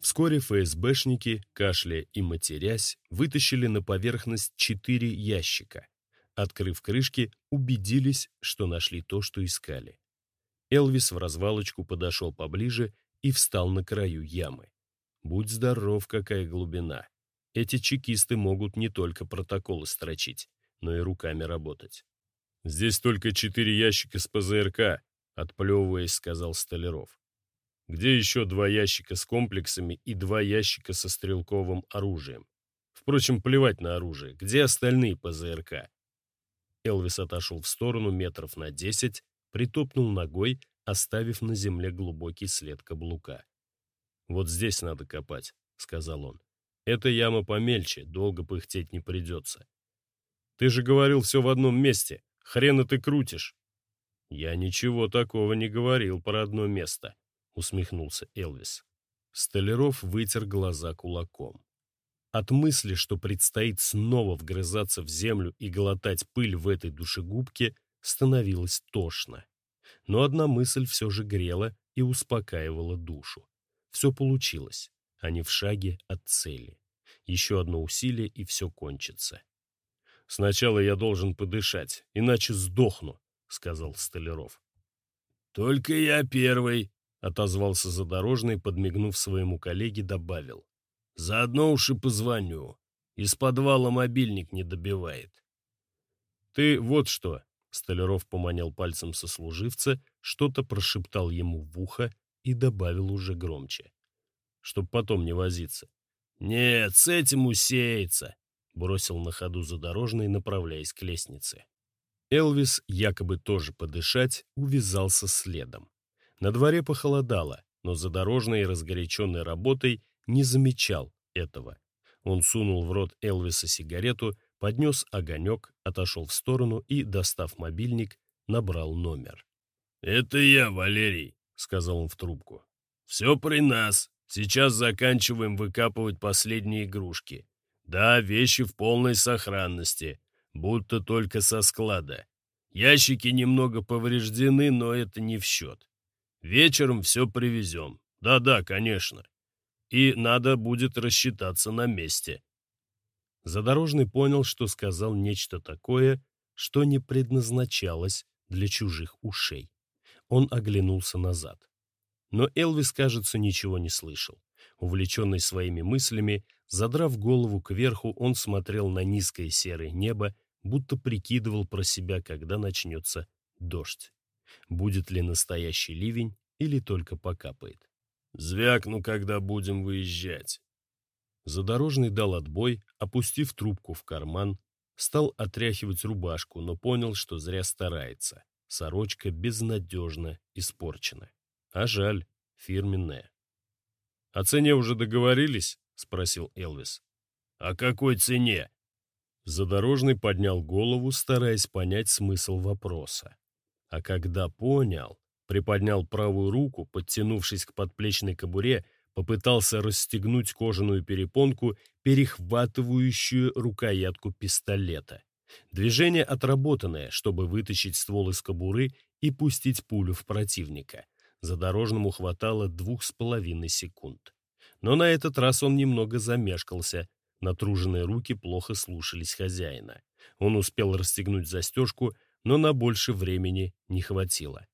Вскоре ФСБшники, кашляя и матерясь, вытащили на поверхность четыре ящика. Открыв крышки, убедились, что нашли то, что искали. Элвис в развалочку подошел поближе и встал на краю ямы. Будь здоров, какая глубина. Эти чекисты могут не только протоколы строчить, но и руками работать. «Здесь только четыре ящика с ПЗРК», — отплевываясь, сказал Столяров. «Где еще два ящика с комплексами и два ящика со стрелковым оружием? Впрочем, плевать на оружие. Где остальные ПЗРК?» Элвис отошел в сторону метров на десять, притопнул ногой, оставив на земле глубокий след каблука. «Вот здесь надо копать», — сказал он. «Эта яма помельче, долго пыхтеть не придется». «Ты же говорил все в одном месте. Хрена ты крутишь». «Я ничего такого не говорил про одно место», — усмехнулся Элвис. Столяров вытер глаза кулаком. От мысли, что предстоит снова вгрызаться в землю и глотать пыль в этой душегубке, становилось тошно. Но одна мысль все же грела и успокаивала душу. Все получилось. Они в шаге от цели. Еще одно усилие, и все кончится. «Сначала я должен подышать, иначе сдохну», — сказал Столяров. «Только я первый», — отозвался задорожный, подмигнув своему коллеге, добавил. «Заодно уж и позвоню. Из подвала мобильник не добивает». «Ты вот что», — Столяров поманил пальцем сослуживца, что-то прошептал ему в ухо и добавил уже громче. «Чтоб потом не возиться». «Нет, с этим усеется», — бросил на ходу задорожный, направляясь к лестнице. Элвис, якобы тоже подышать, увязался следом. На дворе похолодало, но задорожный, разгоряченный работой, не замечал этого. Он сунул в рот Элвиса сигарету, поднес огонек, отошел в сторону и, достав мобильник, набрал номер. «Это я, Валерий», — сказал он в трубку. «Все при нас. Сейчас заканчиваем выкапывать последние игрушки. Да, вещи в полной сохранности, будто только со склада. Ящики немного повреждены, но это не в счет. Вечером все привезем. Да-да, конечно. И надо будет рассчитаться на месте. Задорожный понял, что сказал нечто такое, что не предназначалось для чужих ушей. Он оглянулся назад. Но Элвис, кажется, ничего не слышал. Увлеченный своими мыслями, задрав голову кверху, он смотрел на низкое серое небо, будто прикидывал про себя, когда начнется дождь. Будет ли настоящий ливень или только покапает. «Звякну, когда будем выезжать». Задорожный дал отбой, опустив трубку в карман, стал отряхивать рубашку, но понял, что зря старается. Сорочка безнадежно испорчена. А жаль, фирменная. «О цене уже договорились?» — спросил Элвис. «О какой цене?» Задорожный поднял голову, стараясь понять смысл вопроса. А когда понял, приподнял правую руку, подтянувшись к подплечной кобуре, попытался расстегнуть кожаную перепонку, перехватывающую рукоятку пистолета. Движение отработанное, чтобы вытащить ствол из кобуры и пустить пулю в противника. Задорожному хватало двух с половиной секунд. Но на этот раз он немного замешкался. Натруженные руки плохо слушались хозяина. Он успел расстегнуть застежку, но на больше времени не хватило.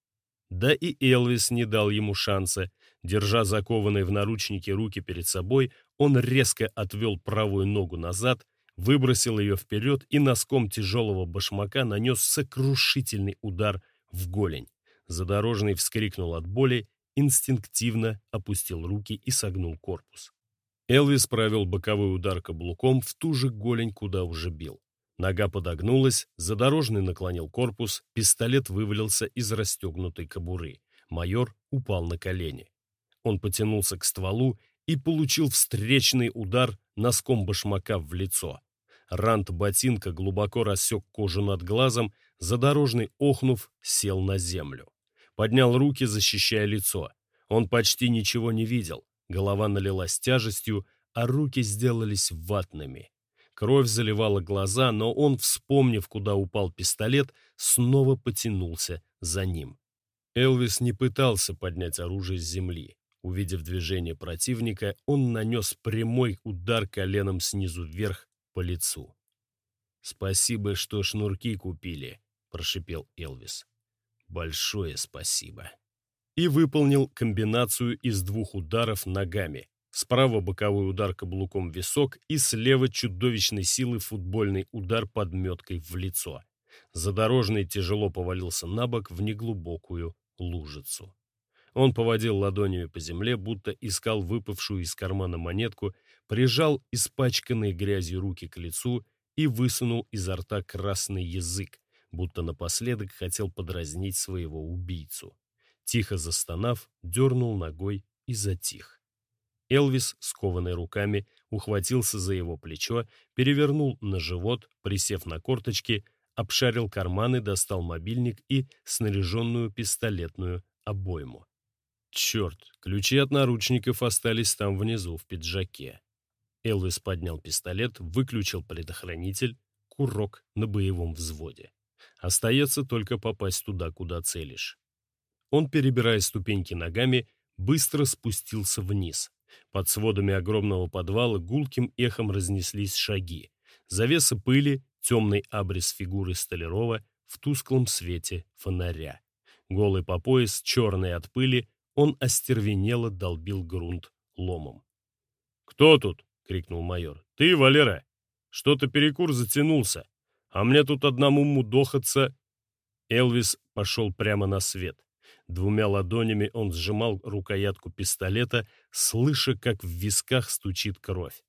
Да и Элвис не дал ему шанса. Держа закованные в наручники руки перед собой, он резко отвел правую ногу назад, выбросил ее вперед и носком тяжелого башмака нанес сокрушительный удар в голень. Задорожный вскрикнул от боли, инстинктивно опустил руки и согнул корпус. Элвис провел боковой удар каблуком в ту же голень, куда уже бил. Нога подогнулась, задорожный наклонил корпус, пистолет вывалился из расстегнутой кобуры. Майор упал на колени. Он потянулся к стволу и получил встречный удар носком башмака в лицо. Рант ботинка глубоко рассек кожу над глазом, задорожный, охнув, сел на землю. Поднял руки, защищая лицо. Он почти ничего не видел. Голова налилась тяжестью, а руки сделались ватными. Кровь заливала глаза, но он, вспомнив, куда упал пистолет, снова потянулся за ним. Элвис не пытался поднять оружие с земли. Увидев движение противника, он нанес прямой удар коленом снизу вверх по лицу. «Спасибо, что шнурки купили», — прошипел Элвис. «Большое спасибо». И выполнил комбинацию из двух ударов ногами. Справа боковой удар каблуком в висок и слева чудовищной силы футбольный удар подметкой в лицо. Задорожный тяжело повалился на бок в неглубокую лужицу. Он поводил ладонями по земле, будто искал выпавшую из кармана монетку, прижал испачканные грязью руки к лицу и высунул изо рта красный язык, будто напоследок хотел подразнить своего убийцу. Тихо застонав, дернул ногой и затих. Элвис, скованный руками, ухватился за его плечо, перевернул на живот, присев на корточки, обшарил карманы, достал мобильник и снаряженную пистолетную обойму. Черт, ключи от наручников остались там внизу, в пиджаке. Элвис поднял пистолет, выключил предохранитель, курок на боевом взводе. Остается только попасть туда, куда целишь. Он, перебирая ступеньки ногами, быстро спустился вниз. Под сводами огромного подвала гулким эхом разнеслись шаги. Завеса пыли, темный абрис фигуры Столярова в тусклом свете фонаря. Голый по пояс, черный от пыли, он остервенело долбил грунт ломом. «Кто тут?» — крикнул майор. «Ты, Валера? Что-то перекур затянулся, а мне тут одному мудохаться...» Элвис пошел прямо на свет. Двумя ладонями он сжимал рукоятку пистолета, слыша, как в висках стучит кровь.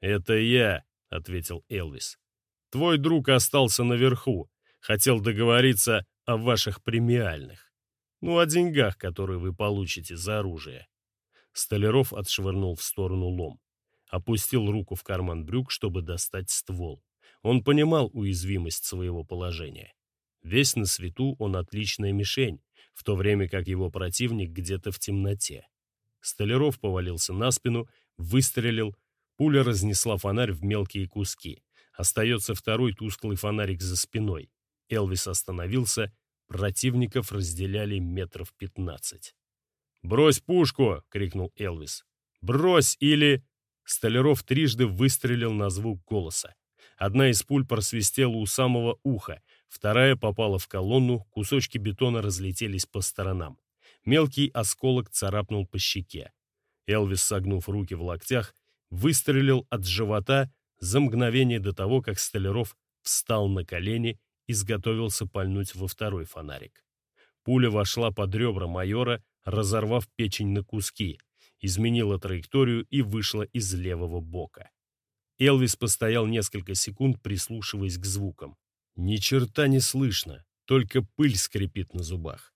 «Это я», — ответил Элвис. Твой друг остался наверху, хотел договориться о ваших премиальных. Ну, о деньгах, которые вы получите за оружие. Столяров отшвырнул в сторону лом. Опустил руку в карман брюк, чтобы достать ствол. Он понимал уязвимость своего положения. Весь на свету он отличная мишень, в то время как его противник где-то в темноте. Столяров повалился на спину, выстрелил, пуля разнесла фонарь в мелкие куски. Остается второй тусклый фонарик за спиной. Элвис остановился, противников разделяли метров пятнадцать. «Брось пушку!» — крикнул Элвис. «Брось или...» Столяров трижды выстрелил на звук голоса. Одна из пуль просвистела у самого уха, вторая попала в колонну, кусочки бетона разлетелись по сторонам. Мелкий осколок царапнул по щеке. Элвис, согнув руки в локтях, выстрелил от живота за мгновение до того, как Столяров встал на колени и сготовился пальнуть во второй фонарик. Пуля вошла под ребра майора, разорвав печень на куски, изменила траекторию и вышла из левого бока. Элвис постоял несколько секунд, прислушиваясь к звукам. Ни черта не слышно, только пыль скрипит на зубах.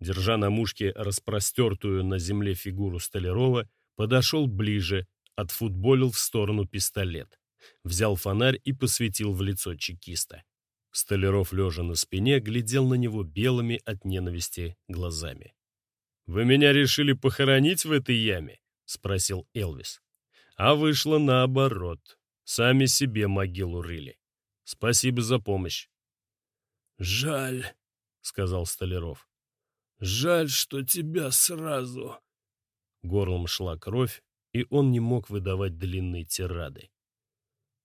Держа на мушке распростертую на земле фигуру Столярова, подошел ближе, отфутболил в сторону пистолет взял фонарь и посветил в лицо чекиста. Столяров, лежа на спине, глядел на него белыми от ненависти глазами. «Вы меня решили похоронить в этой яме?» — спросил Элвис. «А вышло наоборот. Сами себе могилу рыли. Спасибо за помощь». «Жаль», — сказал Столяров. «Жаль, что тебя сразу...» Горлом шла кровь, и он не мог выдавать длинные тирады.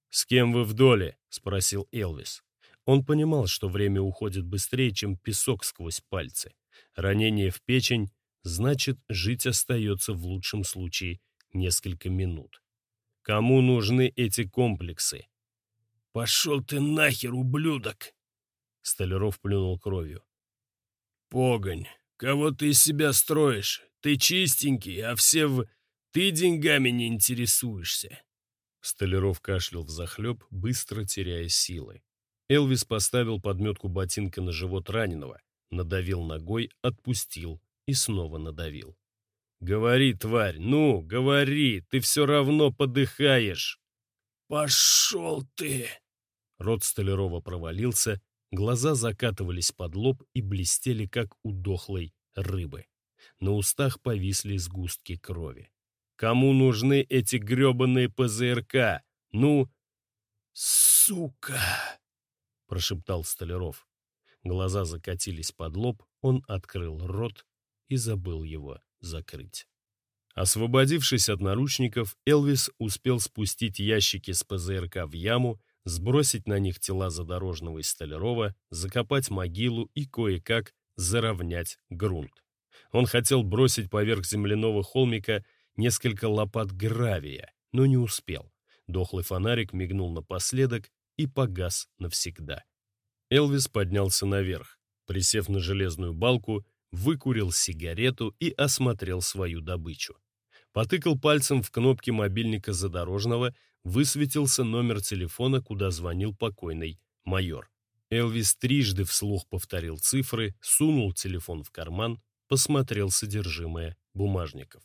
«С кем вы в доле?» — спросил Элвис. Он понимал, что время уходит быстрее, чем песок сквозь пальцы. Ранение в печень значит, жить остается в лучшем случае несколько минут. Кому нужны эти комплексы? «Пошел ты нахер, ублюдок!» Столяров плюнул кровью. «Погонь, кого ты из себя строишь? Ты чистенький, а все в... Ты деньгами не интересуешься. Столяров кашлял взахлеб, быстро теряя силы. Элвис поставил подметку ботинка на живот раненого, надавил ногой, отпустил и снова надавил. «Говори, тварь, ну, говори, ты все равно подыхаешь!» «Пошел ты!» Рот Столярова провалился, глаза закатывались под лоб и блестели, как у дохлой рыбы. На устах повисли сгустки крови. Кому нужны эти гребаные ПЗРК? Ну, сука!» — прошептал Столяров. Глаза закатились под лоб, он открыл рот и забыл его закрыть. Освободившись от наручников, Элвис успел спустить ящики с ПЗРК в яму, сбросить на них тела Задорожного и Столярова, закопать могилу и кое-как заровнять грунт. Он хотел бросить поверх земляного холмика несколько лопат гравия, но не успел. Дохлый фонарик мигнул напоследок и погас навсегда. Элвис поднялся наверх, присев на железную балку, выкурил сигарету и осмотрел свою добычу. Потыкал пальцем в кнопки мобильника задорожного, высветился номер телефона, куда звонил покойный майор. Элвис трижды вслух повторил цифры, сунул телефон в карман, посмотрел содержимое бумажников.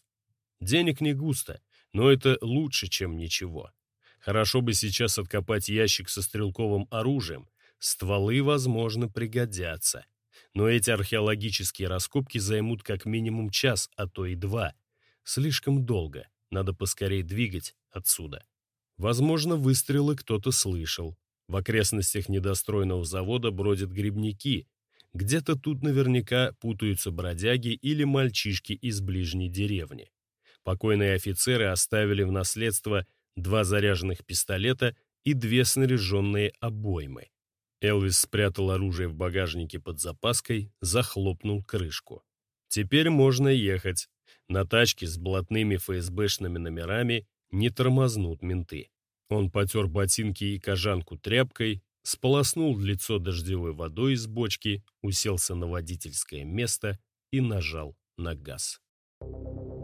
Денег не густо, но это лучше, чем ничего. Хорошо бы сейчас откопать ящик со стрелковым оружием. Стволы, возможно, пригодятся. Но эти археологические раскопки займут как минимум час, а то и два. Слишком долго. Надо поскорее двигать отсюда. Возможно, выстрелы кто-то слышал. В окрестностях недостроенного завода бродят грибники, где-то тут наверняка путаются бродяги или мальчишки из ближней деревни. Покойные офицеры оставили в наследство два заряженных пистолета и две снаряженные обоймы. Элвис спрятал оружие в багажнике под запаской, захлопнул крышку. Теперь можно ехать. На тачке с блатными ФСБшными номерами не тормознут менты. Он потер ботинки и кожанку тряпкой, сполоснул лицо дождевой водой из бочки, уселся на водительское место и нажал на газ. Thank you.